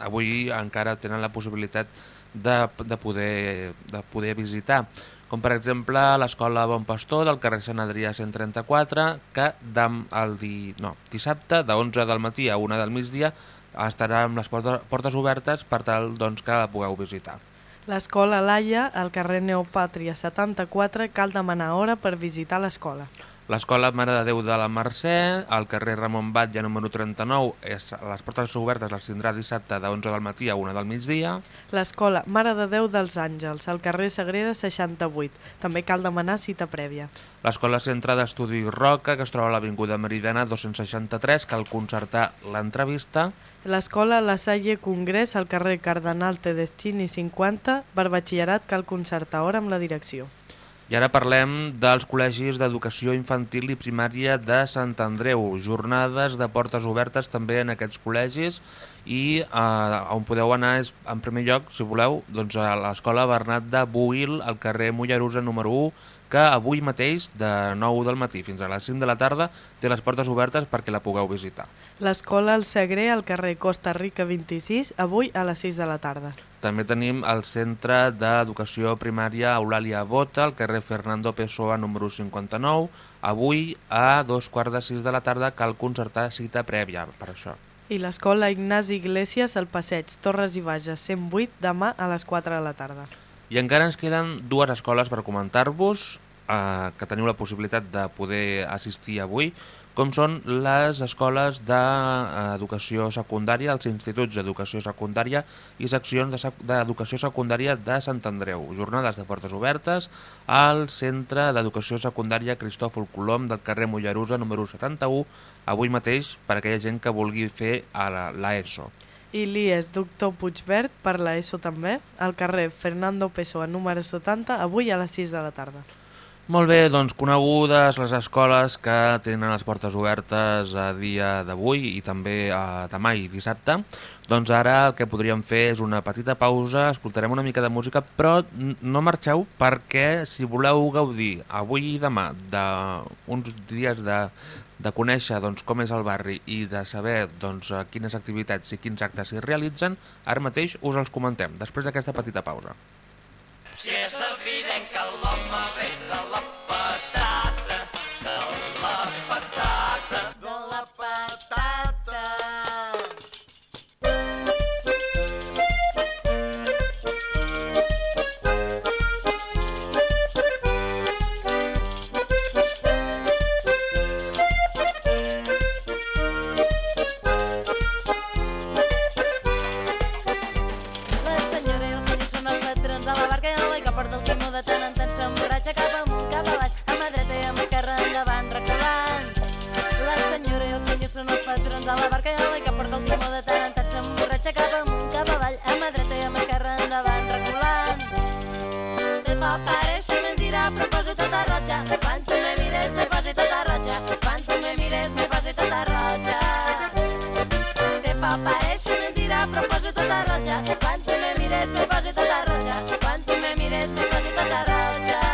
avui encara tenen la possibilitat de, de, poder, de poder visitar. Com per exemple l'escola Bon Pastor del carrer Sant Adrià 134 que el di, no, dissabte de 11 del matí a 1 del migdia estarà amb les portes obertes per tal doncs, que la pugueu visitar. L'escola Laia, al carrer Neopàtria 74, cal demanar hora per visitar l'escola. L'escola Mare de Déu de la Mercè, al carrer Ramon Batlle número 39, és, les portes obertes les tindrà dissabte de 11 del matí a 1 del migdia. L'escola Mare de Déu dels Àngels, al carrer Sagrera 68. També cal demanar cita prèvia. L'escola Centre d'Estudi Roca, que es troba a l'Avinguda Meridana 263, cal concertar l'entrevista. L'escola La Salle Congrés, al carrer Cardenal Tedeschini 50, per batxillerat cal concertar hora amb la direcció. I ara parlem dels col·legis d'educació infantil i primària de Sant Andreu. Jornades de portes obertes també en aquests col·legis i eh, on podeu anar és, en primer lloc, si voleu, doncs a l'escola Bernat de Buil, al carrer Mollerusa número 1, que avui mateix, de 9 del matí fins a les 5 de la tarda, té les portes obertes perquè la pugueu visitar. L'escola El Segre al carrer Costa Rica 26, avui a les 6 de la tarda. També tenim el Centre d'Educació Primària Eulàlia Bota, al carrer Fernando Pessoa, número 59. Avui, a dos quarts de sis de la tarda, cal concertar cita prèvia per això. I l'escola Ignasi Iglesias al Passeig Torres i Bages 108, demà a les 4 de la tarda. I encara ens queden dues escoles per comentar-vos eh, que teniu la possibilitat de poder assistir avui, com són les escoles d'educació secundària, els instituts d'educació secundària i seccions de sec- d'educació secundària de Sant Andreu. Jornades de portes obertes al Centre d'Educació Secundària Cristòfol Colom del carrer Mollerusa número 71, avui mateix per aquella gent que vulgui fer l'ESO. I l'IES Doctor Puigverd, per la ESO també, al carrer Fernando Pessoa número 70, avui a les 6 de la tarda. Molt bé, doncs conegudes les escoles que tenen les portes obertes a dia d'avui i també a demà i dissabte, doncs ara el que podríem fer és una petita pausa, escoltarem una mica de música, però no marxeu perquè si voleu gaudir avui i demà d'uns dies de, de conèixer doncs, com és el barri i de saber doncs, quines activitats i quins actes s'hi realitzen, ara mateix us els comentem, després d'aquesta petita pausa. Si és evident que l'home són els patrons de la barca i el que porta el timó de tant en tant s'emborratxa cap amunt, cap avall, a mà dreta i a mà esquerra endavant, reculant. Te fa parece mentira, però poso tota roja. Quan tu me mires me poso tota roja. Quan tu me mires me poso tota roja. Te fa parece mentira, però poso tota roja. Quan tu me mires me poso tota roja. Quan tu me mires me poso tota roja.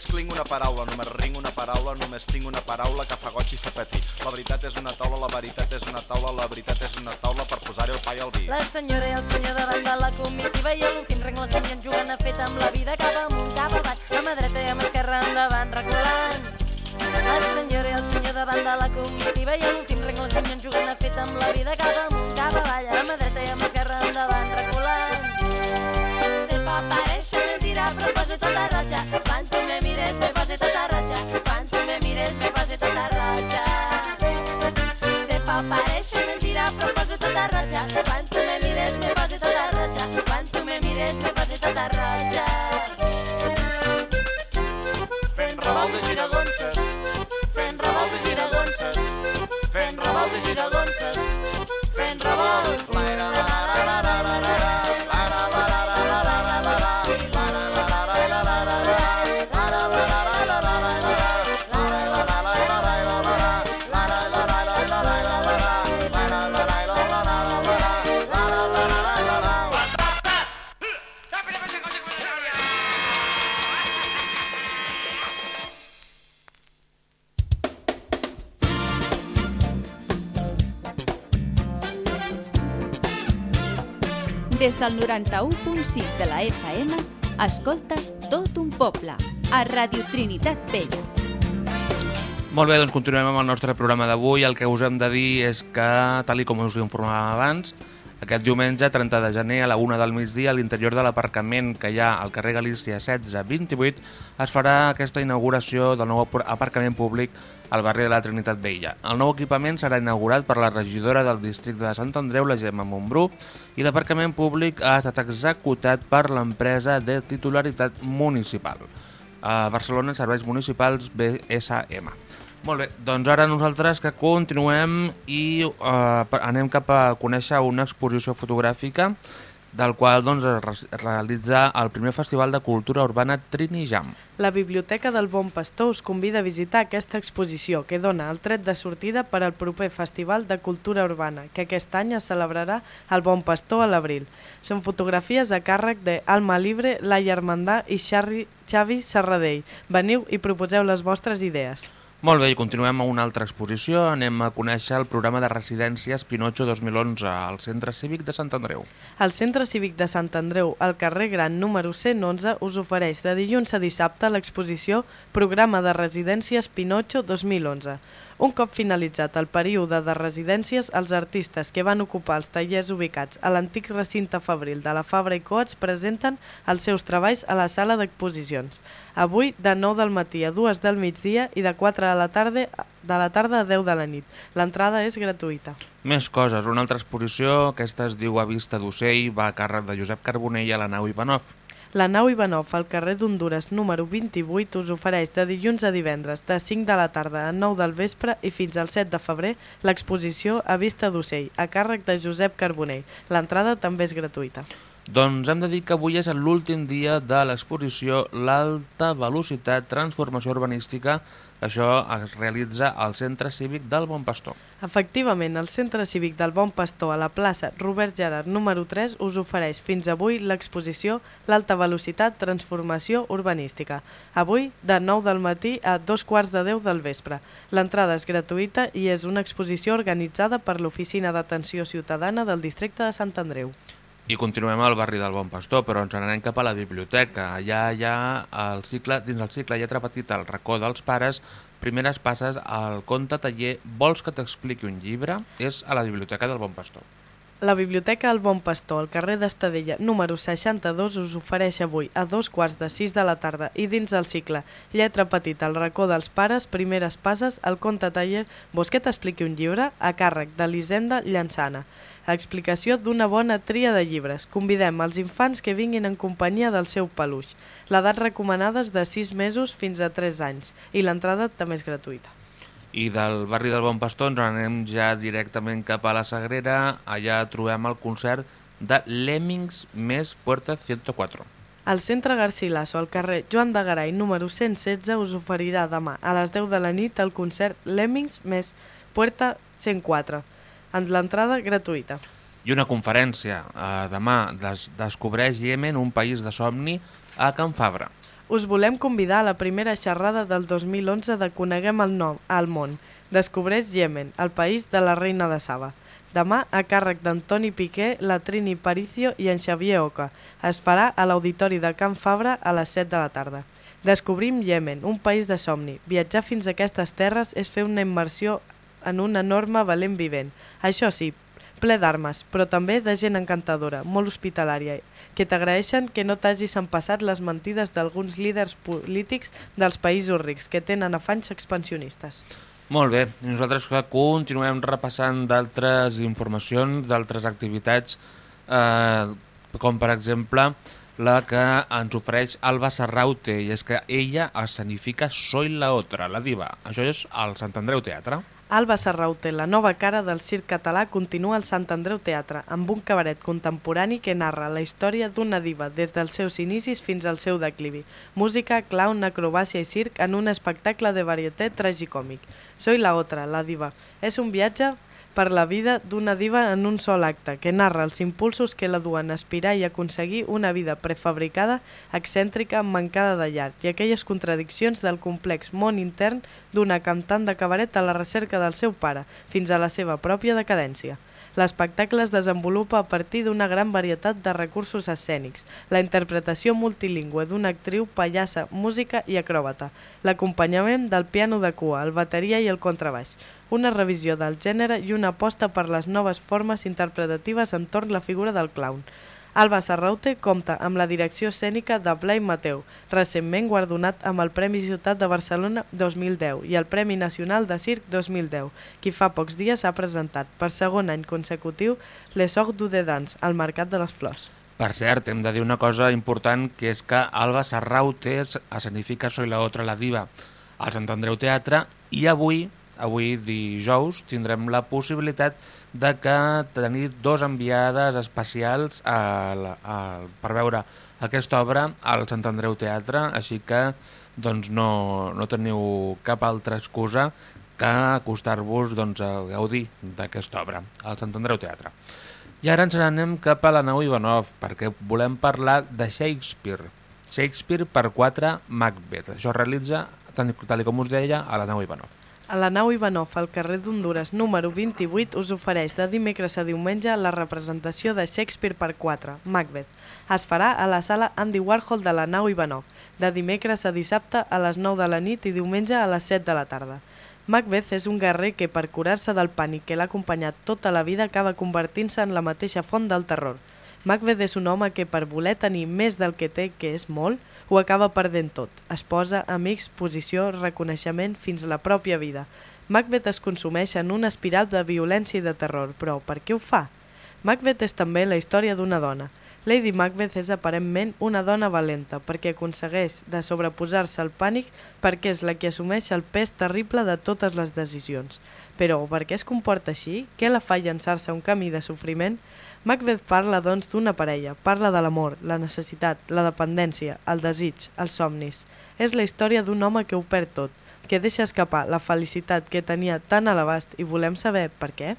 Només clinc una paraula, només rinc una paraula, només tinc una paraula que fa goig i fa patir. La veritat és una taula, la veritat és una taula, la veritat és una taula per posar-hi el pa i el vi. La senyora i el senyor davant de la comitiva i a l'últim reng les venien jugant a fet amb la vida cap amunt, cap avall, a mà dreta i a mà esquerra endavant, reculant. La senyora i el senyor davant de la comitiva i a l'últim reng les venien jugant a fet amb la vida cap amunt, cap avall, a mà dreta i a mà esquerra endavant, reculant. Te fa parèixer mentira, però poso tota roja. Mires me poso tota roja. Quan tu me mires me poso tota roja. Te fa parèixer mentira, però poso tota roja. Quan tu me mires me poso tota roja. Quan tu me mires me poso tota roja. Fent revolt de giragonses, Fent revolt de giragonses, fent revolt de giragonses, 91.6 de la FM, Escoltes tot un poble, a Radio Trinitat Vella. Molt bé, doncs continuem amb el nostre programa d'avui. El que us hem de dir és que, tal i com us informàvem abans, aquest diumenge, 30 de gener, a la 1 del migdia, a l'interior de l'aparcament que hi ha al carrer Galícia 1628, es farà aquesta inauguració del nou apar- aparcament públic al barri de la Trinitat Vella. El nou equipament serà inaugurat per la regidora del districte de Sant Andreu, la Gemma Montbrú, i l'aparcament públic ha estat executat per l'empresa de titularitat municipal. A Barcelona Serveis Municipals BSM. Molt bé, doncs ara nosaltres que continuem i eh, anem cap a conèixer una exposició fotogràfica del qual doncs, es re- es realitza el primer Festival de Cultura Urbana Trinijam. La Biblioteca del Bon Pastor us convida a visitar aquesta exposició que dona el tret de sortida per al proper Festival de Cultura Urbana, que aquest any es celebrarà al Bon Pastor a l'abril. Són fotografies a càrrec de Alma Libre, Laia Armandà i Xavi Serradell. Veniu i proposeu les vostres idees. Molt bé, i continuem a una altra exposició. Anem a conèixer el programa de residències Pinocho 2011 al Centre Cívic de Sant Andreu. El Centre Cívic de Sant Andreu, al carrer Gran número 111, us ofereix de dilluns a dissabte l'exposició Programa de Residències Pinocho 2011. Un cop finalitzat el període de residències, els artistes que van ocupar els tallers ubicats a l'antic recinte fabril de la Fabra i Coats presenten els seus treballs a la sala d'exposicions. Avui, de 9 del matí a 2 del migdia i de 4 de la tarda, de la tarda a 10 de la nit. L'entrada és gratuïta. Més coses. Una altra exposició, aquesta es diu A Vista d'Ocell, va a càrrec de Josep Carbonell a la nau Ivanov. La nau Ivanov, al carrer d'Honduras número 28, us ofereix de dilluns a divendres, de 5 de la tarda a 9 del vespre i fins al 7 de febrer, l'exposició A Vista d'Ocell, a càrrec de Josep Carbonell. L'entrada també és gratuïta. Doncs hem de dir que avui és l'últim dia de l'exposició L'Alta Velocitat Transformació Urbanística. Això es realitza al Centre Cívic del Bon Pastor. Efectivament, el Centre Cívic del Bon Pastor a la plaça Robert Gerard número 3 us ofereix fins avui l'exposició L'Alta Velocitat Transformació Urbanística. Avui, de 9 del matí a dos quarts de 10 del vespre. L'entrada és gratuïta i és una exposició organitzada per l'Oficina d'Atenció Ciutadana del districte de Sant Andreu. I continuem al barri del Bon Pastor, però ens n'anem cap a la biblioteca. Allà hi ha el cicle, dins el cicle Lletra Petita, el racó dels pares, primeres passes al conte taller Vols que t'expliqui un llibre? És a la biblioteca del Bon Pastor. La Biblioteca El Bon Pastor, al carrer d'Estadella, número 62, us ofereix avui a dos quarts de sis de la tarda i dins el cicle Lletra Petita, el racó dels pares, primeres passes, el conte taller Vols que t'expliqui un llibre? a càrrec de l'Hisenda Llançana. Explicació d'una bona tria de llibres. Convidem els infants que vinguin en companyia del seu peluix. L'edat recomanada és de 6 mesos fins a 3 anys i l'entrada també és gratuïta. I del barri del Bon Pastor ens anem ja directament cap a la Sagrera. Allà trobem el concert de Lemmings més Puerta 104. El Centre Garcilaso, al carrer Joan de Garay, número 116, us oferirà demà a les 10 de la nit el concert Lemmings més Puerta 104, amb l'entrada gratuïta. I una conferència. Eh, demà des descobreix Yemen un país de somni a Can Fabra. Us volem convidar a la primera xerrada del 2011 de Coneguem el nom al món. Descobreix Yemen, el país de la reina de Saba. Demà, a càrrec d'Antoni Piqué, la Trini Paricio i en Xavier Oca. Es farà a l'Auditori de Can Fabra a les 7 de la tarda. Descobrim Yemen, un país de somni. Viatjar fins a aquestes terres és fer una immersió en un enorme valent vivent. Això sí, ple d'armes, però també de gent encantadora, molt hospitalària, que t'agraeixen que no t'hagis empassat les mentides d'alguns líders polítics dels països rics, que tenen afanys expansionistes. Molt bé, nosaltres continuem repassant d'altres informacions, d'altres activitats, eh, com per exemple la que ens ofereix Alba Serraute, i és que ella escenifica Soy la otra, la diva. Això és al Sant Andreu Teatre. Alba Serraute, la nova cara del circ català, continua al Sant Andreu Teatre, amb un cabaret contemporani que narra la història d'una diva des dels seus inicis fins al seu declivi. Música, clown, acrobàcia i circ en un espectacle de varieté tragicòmic. Soy la otra, la diva. És un viatge per la vida d'una diva en un sol acte, que narra els impulsos que la duen a aspirar i aconseguir una vida prefabricada, excèntrica, mancada de llar, i aquelles contradiccions del complex món intern d'una cantant de cabaret a la recerca del seu pare, fins a la seva pròpia decadència. L'espectacle es desenvolupa a partir d'una gran varietat de recursos escènics, la interpretació multilingüe d'una actriu, pallassa, música i acròbata, l'acompanyament del piano de cua, el bateria i el contrabaix, una revisió del gènere i una aposta per les noves formes interpretatives entorn la figura del clown. Alba Serraute compta amb la direcció escènica de Blai Mateu, recentment guardonat amb el Premi Ciutat de Barcelona 2010 i el Premi Nacional de Circ 2010, qui fa pocs dies ha presentat per segon any consecutiu Les Orgues du de Dans al Mercat de les Flors. Per cert, hem de dir una cosa important, que és que Alba Serraute escenifica Soy la otra la diva al Sant Andreu Teatre i avui, avui dijous, tindrem la possibilitat de que tenir dos enviades especials a, la- a, per veure aquesta obra al Sant Andreu Teatre, així que doncs no, no teniu cap altra excusa que acostar-vos doncs, a gaudir d'aquesta obra al Sant Andreu Teatre. I ara ens n'anem cap a la nau Ivanov, perquè volem parlar de Shakespeare. Shakespeare per 4 Macbeth. Això es realitza, tal com us deia, a la nau Ivanov. A la nau Ivanov, al carrer d'Honduras número 28, us ofereix de dimecres a diumenge la representació de Shakespeare per 4, Macbeth. Es farà a la sala Andy Warhol de la nau Ivanov, de dimecres a dissabte a les 9 de la nit i diumenge a les 7 de la tarda. Macbeth és un guerrer que, per curar-se del pànic que l'ha acompanyat tota la vida, acaba convertint-se en la mateixa font del terror. Macbeth és un home que, per voler tenir més del que té, que és molt, ho acaba perdent tot. Esposa, amics, posició, reconeixement, fins la pròpia vida. Macbeth es consumeix en una espiral de violència i de terror, però per què ho fa? Macbeth és també la història d'una dona. Lady Macbeth és aparentment una dona valenta perquè aconsegueix de sobreposar-se al pànic perquè és la que assumeix el pes terrible de totes les decisions. Però per què es comporta així? Què la fa llançar-se a un camí de sofriment? Macbeth parla, doncs, d'una parella. Parla de l'amor, la necessitat, la dependència, el desig, els somnis. És la història d'un home que ho perd tot, que deixa escapar la felicitat que tenia tan a l'abast i volem saber per què?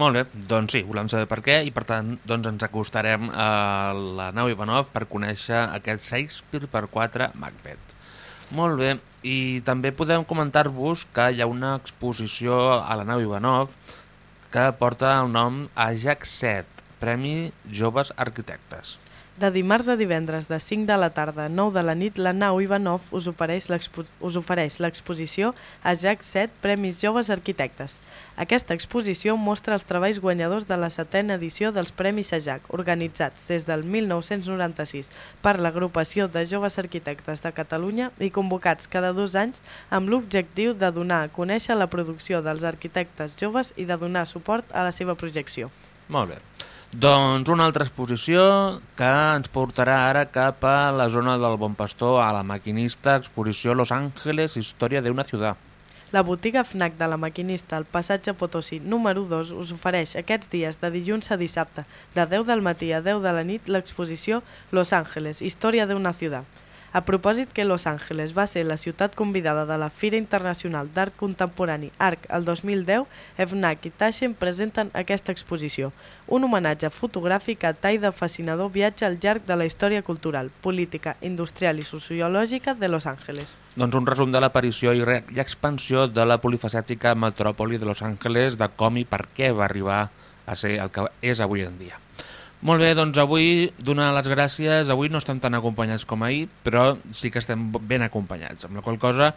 Molt bé, doncs sí, volem saber per què i per tant doncs ens acostarem a la nau Ivanov per conèixer aquest Shakespeare per 4 Macbeth. Molt bé, i també podem comentar-vos que hi ha una exposició a la nau Ivanov que porta el nom Ajax 7, Premi Joves Arquitectes. De dimarts a divendres de 5 de la tarda a 9 de la nit, la nau Ivanov us ofereix l'exposició Ajax 7 Premis Joves Arquitectes. Aquesta exposició mostra els treballs guanyadors de la setena edició dels Premis Ajax, organitzats des del 1996 per l'agrupació de joves arquitectes de Catalunya i convocats cada dos anys amb l'objectiu de donar a conèixer la producció dels arquitectes joves i de donar suport a la seva projecció. Molt bé. Doncs una altra exposició que ens portarà ara cap a la zona del Bon Pastor, a la maquinista, exposició Los Ángeles, història d'una ciutat. La botiga FNAC de la maquinista al passatge Potosí número 2 us ofereix aquests dies de dilluns a dissabte, de 10 del matí a 10 de la nit, l'exposició Los Ángeles, història d'una ciutat. A propòsit que Los Ángeles va ser la ciutat convidada de la Fira Internacional d'Art Contemporani ARC el 2010, FNAC i Taschen presenten aquesta exposició, un homenatge fotogràfic a tall de fascinador viatge al llarg de la història cultural, política, industrial i sociològica de Los Ángeles. Doncs un resum de l'aparició i, i expansió de la polifacètica metròpoli de Los Angeles, de com i per què va arribar a ser el que és avui en dia. Molt bé, doncs avui donar les gràcies. Avui no estem tan acompanyats com ahir, però sí que estem ben acompanyats. Amb la qual cosa,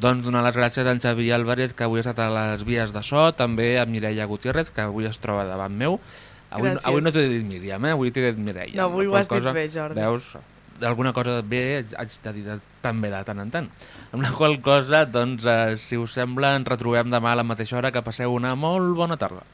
doncs donar les gràcies a en Xavi Álvarez, que avui ha estat a les vies de so, també a Mireia Gutiérrez, que avui es troba davant meu. Avui, Gràcies. avui no t'he dit Míriam, eh? avui t'he dit Mireia. No, avui ho has qual dit bé, Jordi. Veus, alguna cosa bé haig de dir també de tant en tant. Amb la qual cosa, doncs, eh, si us sembla, ens retrobem demà a la mateixa hora, que passeu una molt bona tarda.